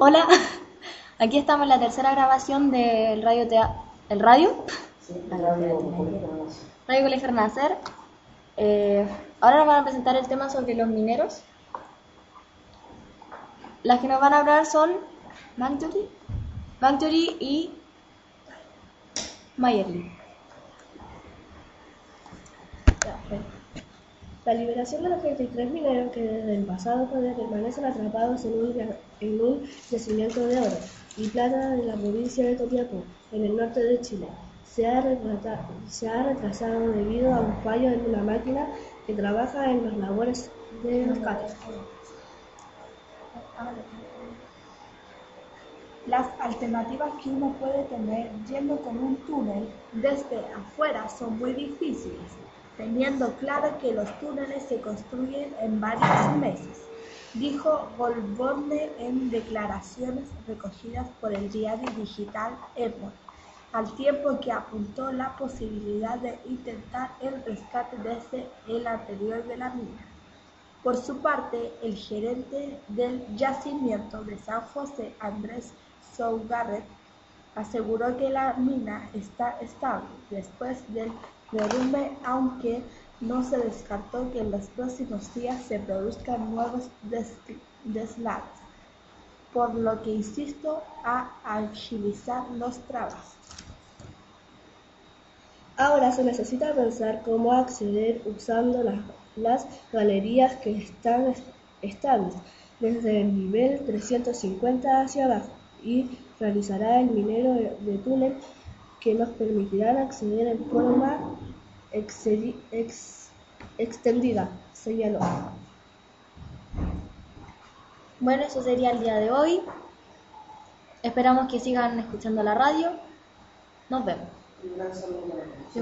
Hola, aquí estamos en la tercera grabación del radio tea ¿El radio? Sí, radio Radio Colegio Renacer. Eh, ahora nos van a presentar el tema sobre los mineros. Las que nos van a hablar son Mantori, Mantori y Mayerly. La liberación de los 33 mineros que desde el pasado todavía permanecen atrapados en un, en un yacimiento de oro y plata de la provincia de Copiapó, en el norte de Chile, se ha, se ha retrasado debido a un fallo en una máquina que trabaja en las labores de rescate. Las alternativas que uno puede tener yendo con un túnel desde afuera son muy difíciles teniendo claro que los túneles se construyen en varios meses, dijo Goldborne en declaraciones recogidas por el diario digital Epoch, al tiempo que apuntó la posibilidad de intentar el rescate desde el anterior de la mina. Por su parte, el gerente del yacimiento de San José, Andrés Sougarret, aseguró que la mina está estable después del derrumbe, aunque no se descartó que en los próximos días se produzcan nuevos deslaves, por lo que insisto a agilizar los trabajos. Ahora se necesita pensar cómo acceder usando las, las galerías que están estables desde el nivel 350 hacia abajo y realizará el minero de túnel que nos permitirán acceder en forma extendida, señaló. Bueno, eso sería el día de hoy. Esperamos que sigan escuchando la radio. Nos vemos. Un gran saludo para todos.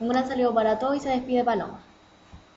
Un gran saludo para todos y se despide Paloma.